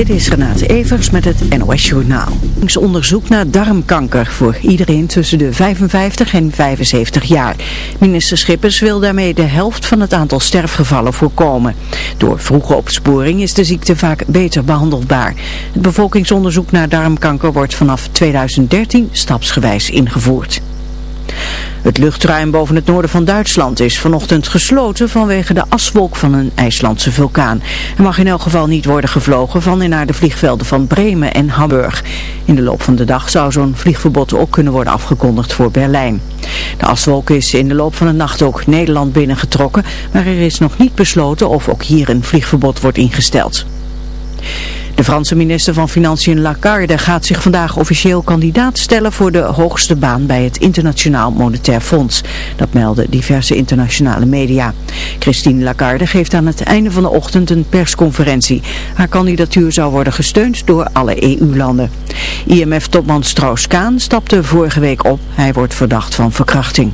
Dit is Renate Evers met het NOS Journaal. Onderzoek naar darmkanker voor iedereen tussen de 55 en 75 jaar. Minister Schippers wil daarmee de helft van het aantal sterfgevallen voorkomen. Door vroege opsporing is de ziekte vaak beter behandelbaar. Het bevolkingsonderzoek naar darmkanker wordt vanaf 2013 stapsgewijs ingevoerd. Het luchtruim boven het noorden van Duitsland is vanochtend gesloten vanwege de aswolk van een IJslandse vulkaan. Er mag in elk geval niet worden gevlogen van en naar de vliegvelden van Bremen en Hamburg. In de loop van de dag zou zo'n vliegverbod ook kunnen worden afgekondigd voor Berlijn. De aswolk is in de loop van de nacht ook Nederland binnengetrokken, maar er is nog niet besloten of ook hier een vliegverbod wordt ingesteld. De Franse minister van Financiën Lagarde gaat zich vandaag officieel kandidaat stellen voor de hoogste baan bij het Internationaal Monetair Fonds. Dat melden diverse internationale media. Christine Lagarde geeft aan het einde van de ochtend een persconferentie. Haar kandidatuur zou worden gesteund door alle EU-landen. IMF-topman Strauss-Kaan stapte vorige week op. Hij wordt verdacht van verkrachting.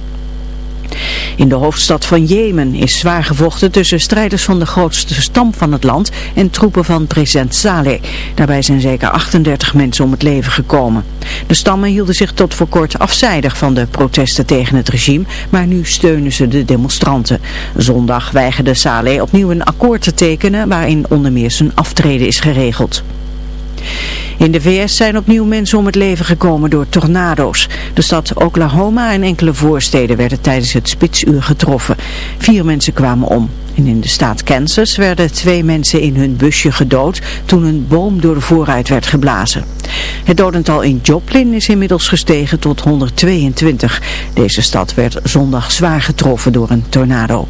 In de hoofdstad van Jemen is zwaar gevochten tussen strijders van de grootste stam van het land en troepen van president Saleh. Daarbij zijn zeker 38 mensen om het leven gekomen. De stammen hielden zich tot voor kort afzijdig van de protesten tegen het regime, maar nu steunen ze de demonstranten. Zondag weigerde Saleh opnieuw een akkoord te tekenen waarin onder meer zijn aftreden is geregeld. In de VS zijn opnieuw mensen om het leven gekomen door tornado's. De stad Oklahoma en enkele voorsteden werden tijdens het spitsuur getroffen. Vier mensen kwamen om. En in de staat Kansas werden twee mensen in hun busje gedood toen een boom door de voorruit werd geblazen. Het dodental in Joplin is inmiddels gestegen tot 122. Deze stad werd zondag zwaar getroffen door een tornado.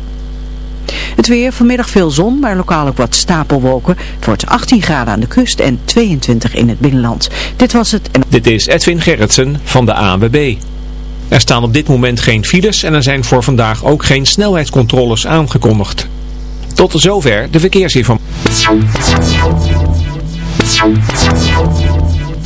Het weer, vanmiddag veel zon, maar lokaal ook wat stapelwolken. Het wordt 18 graden aan de kust en 22 in het binnenland. Dit was het. Dit is Edwin Gerritsen van de ANWB. Er staan op dit moment geen files en er zijn voor vandaag ook geen snelheidscontroles aangekondigd. Tot zover de verkeersinformatie.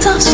thoughts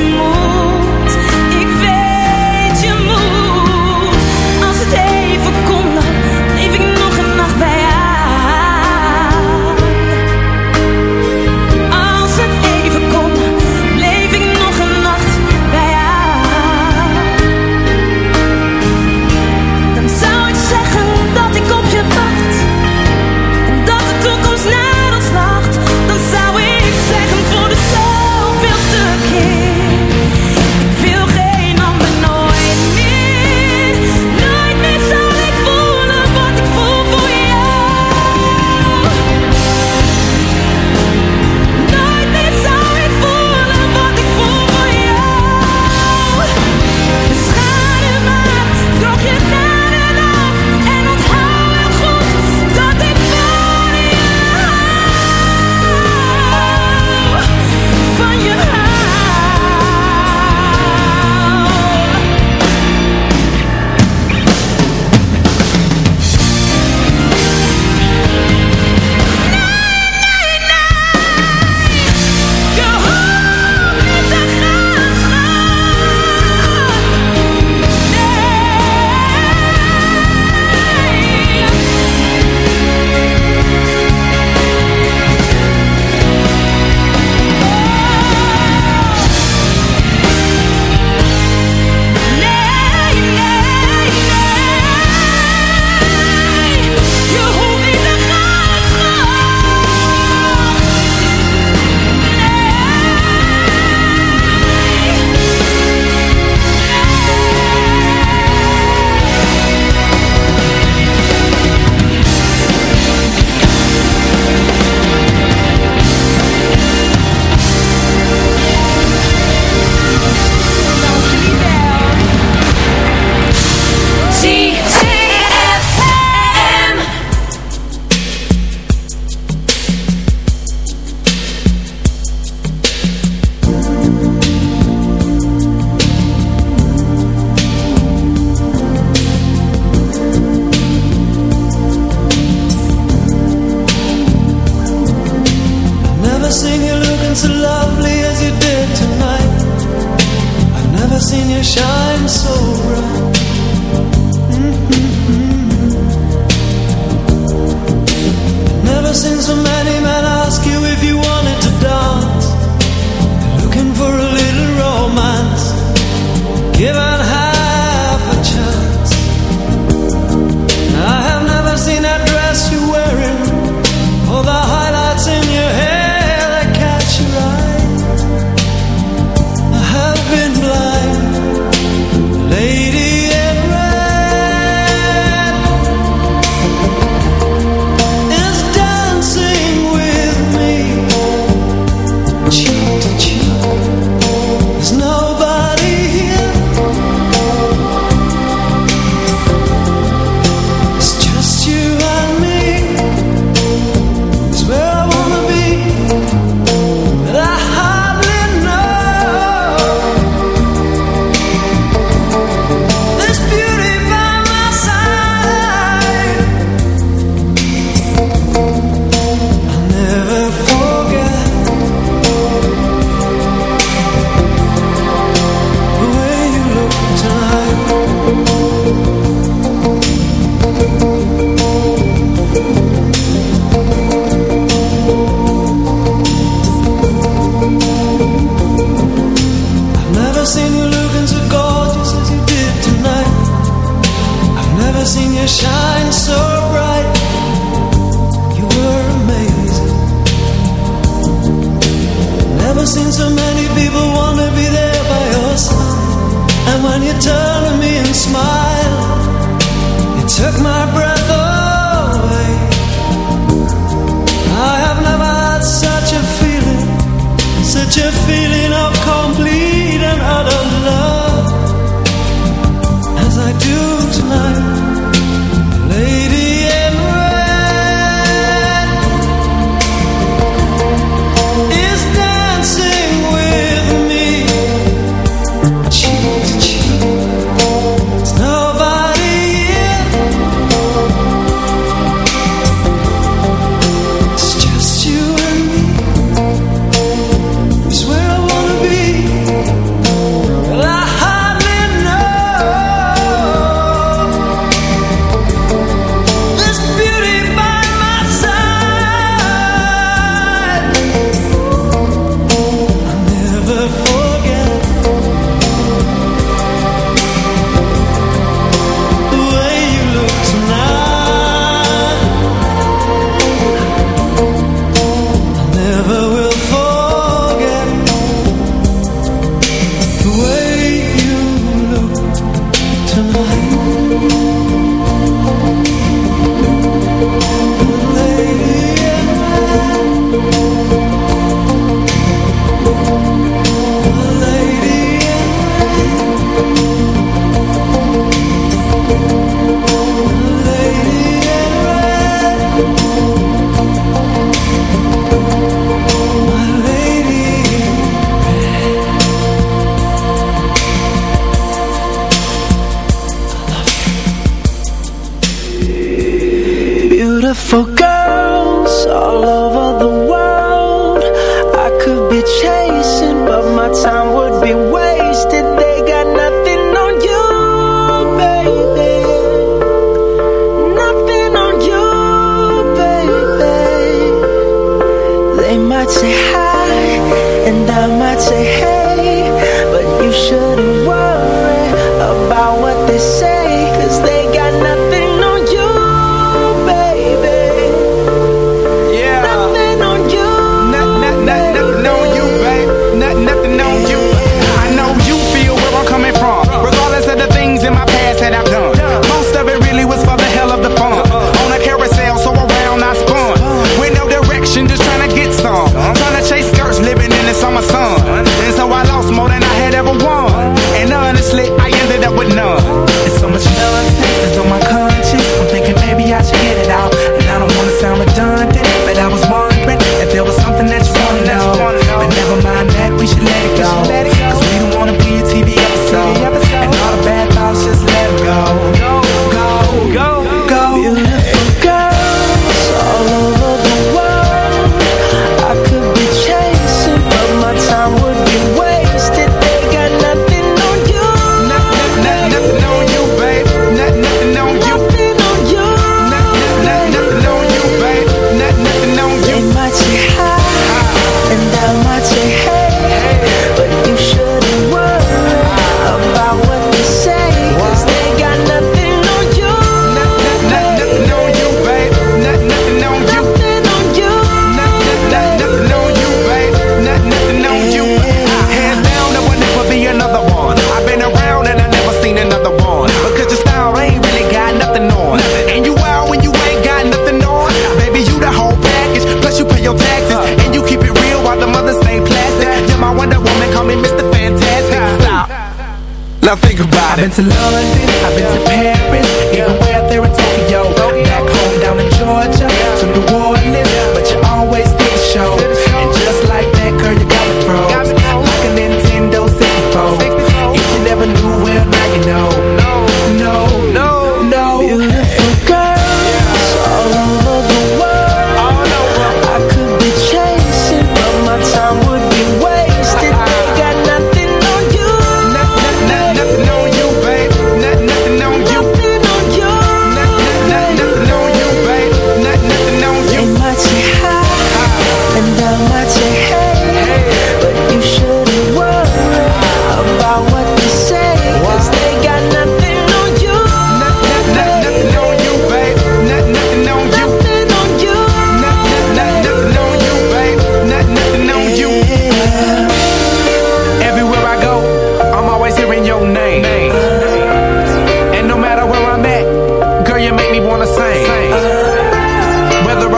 want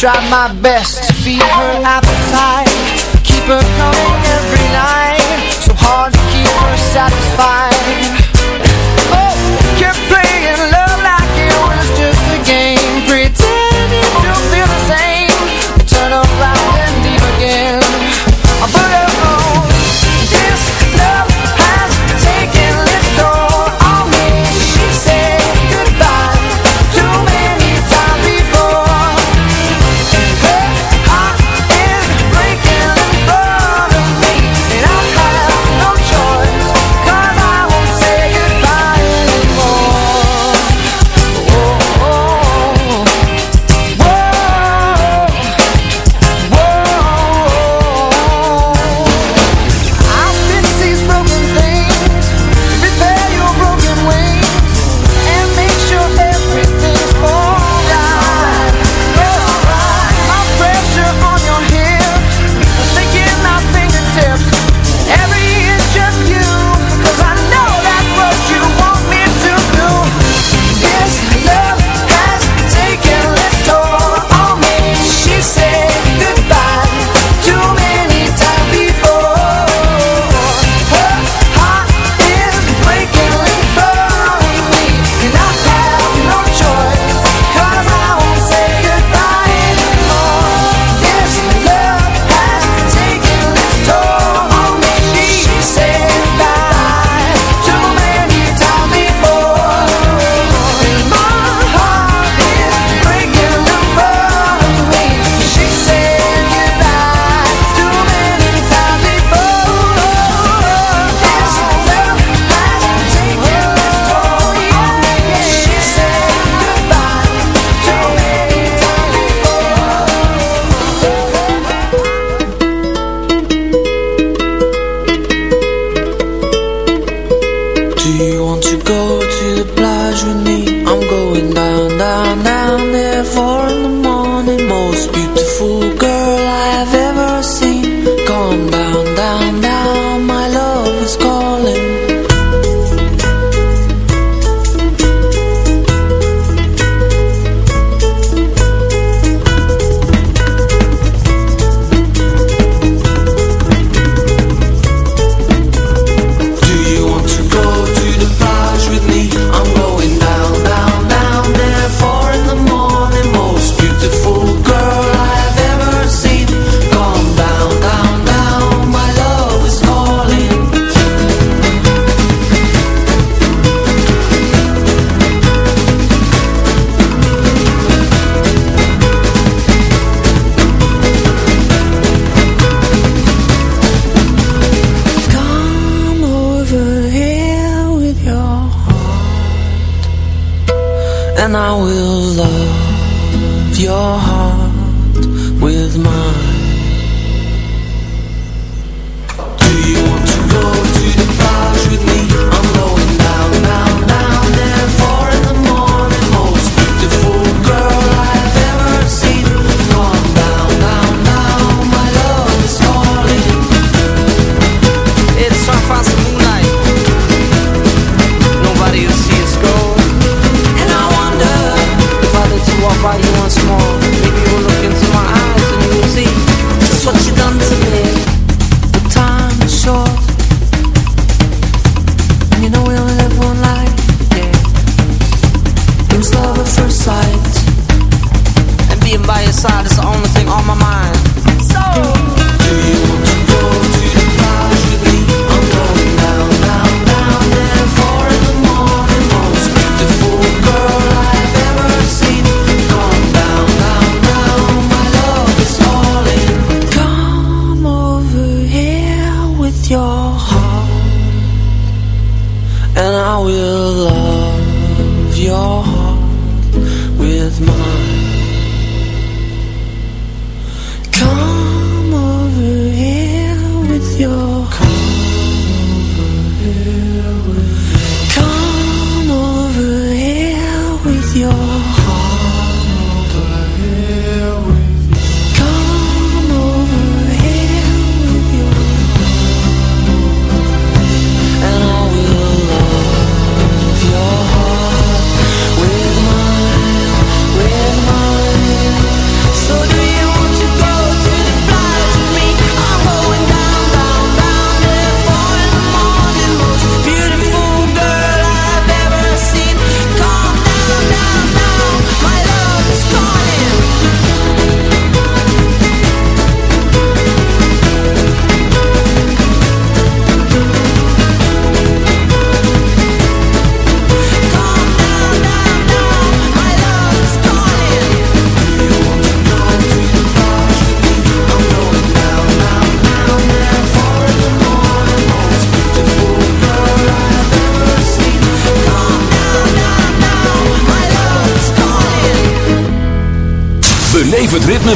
try my best to feed her appetite. Keep her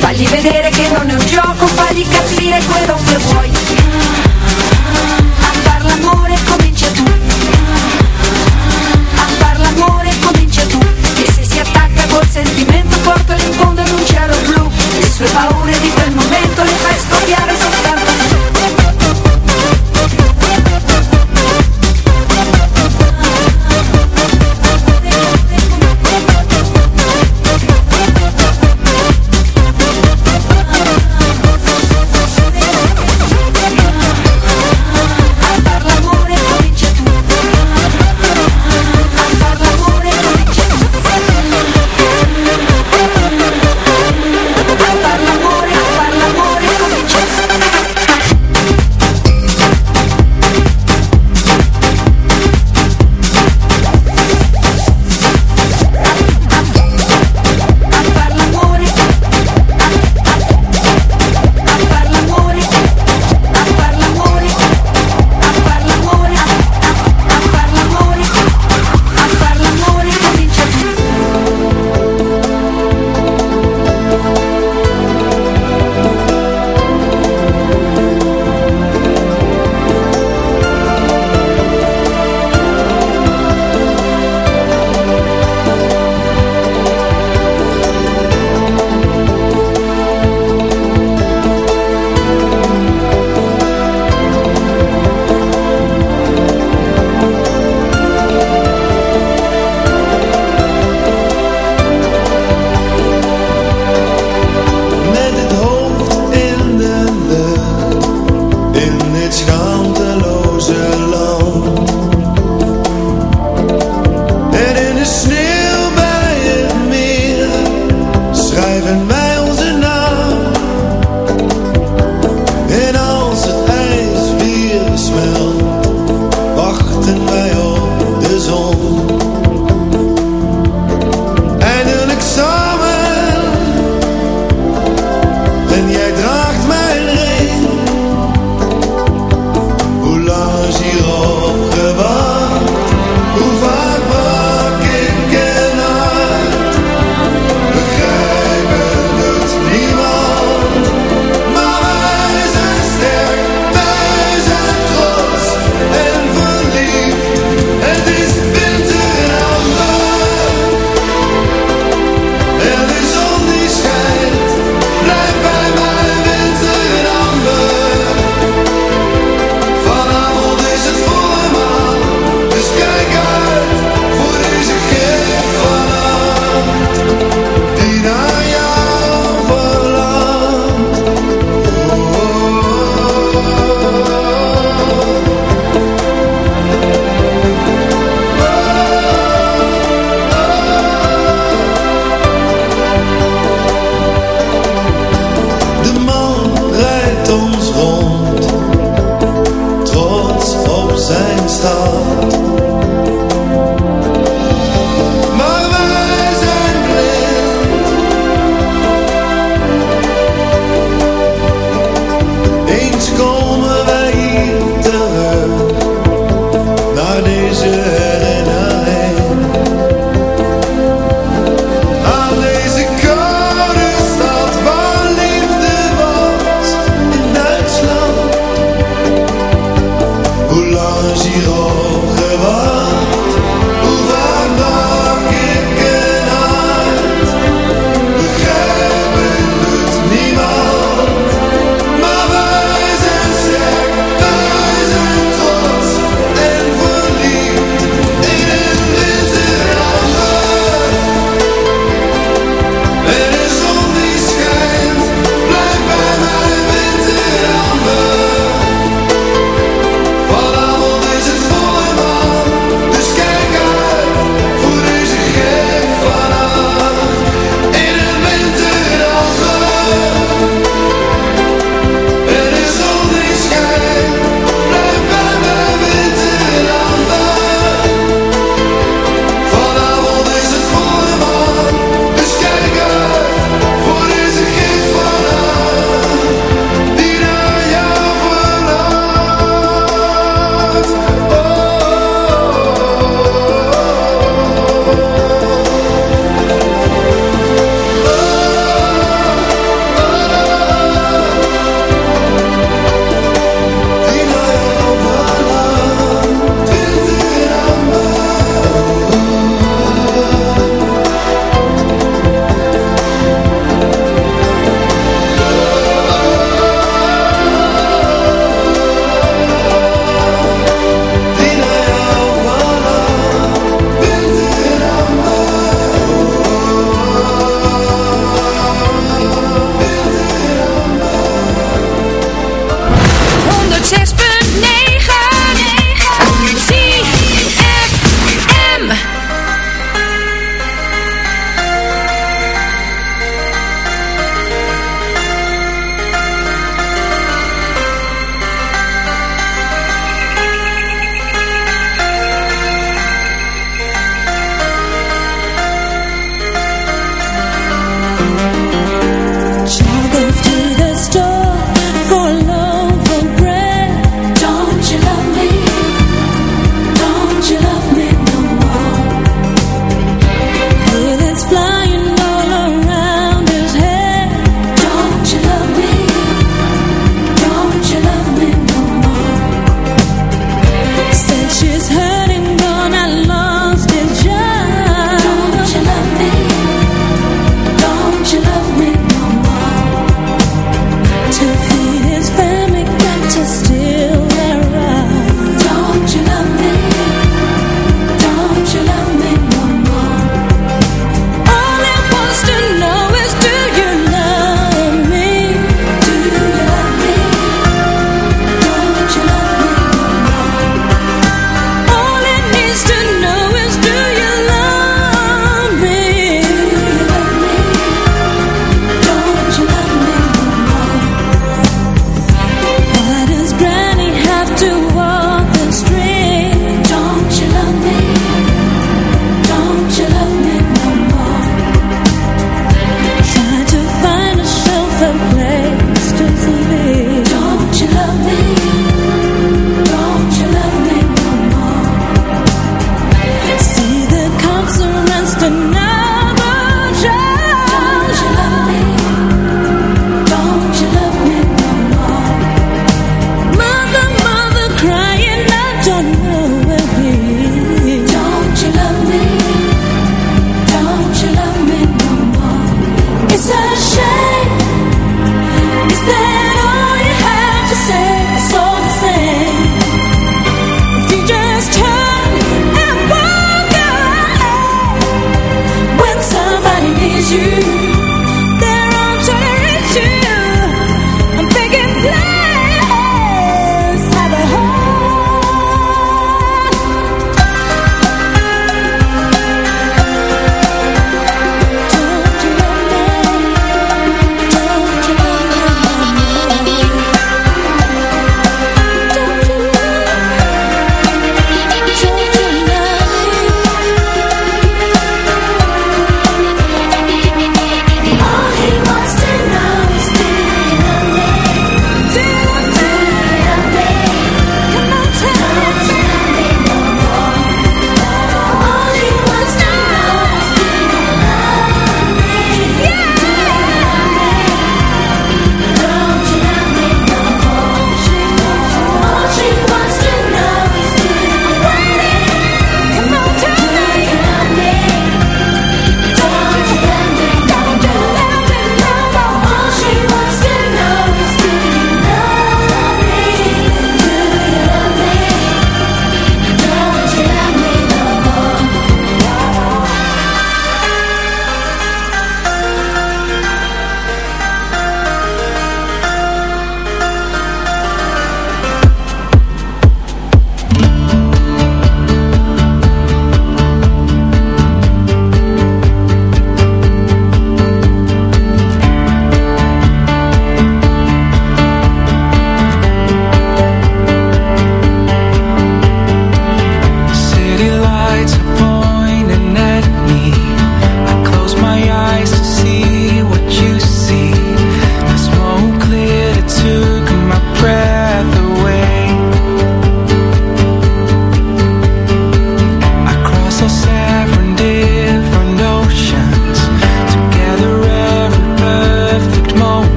Fagli vedere che non è un gioco, fagli capire quello che vuoi.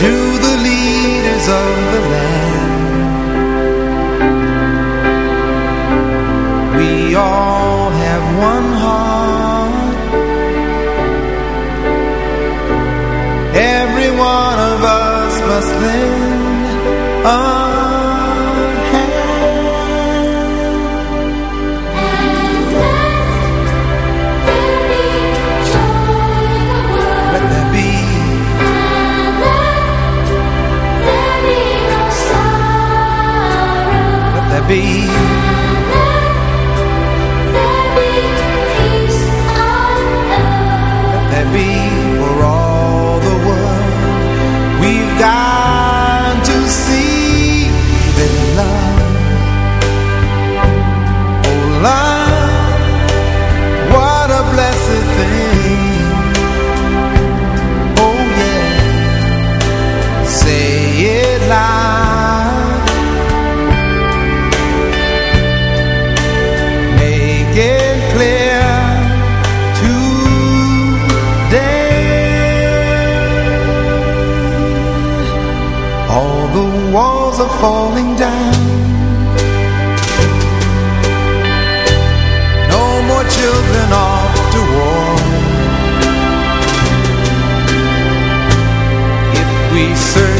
to the leaders of the land. We all have one falling down. No more children off to war. If we search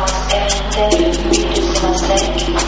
must end it, we just must it.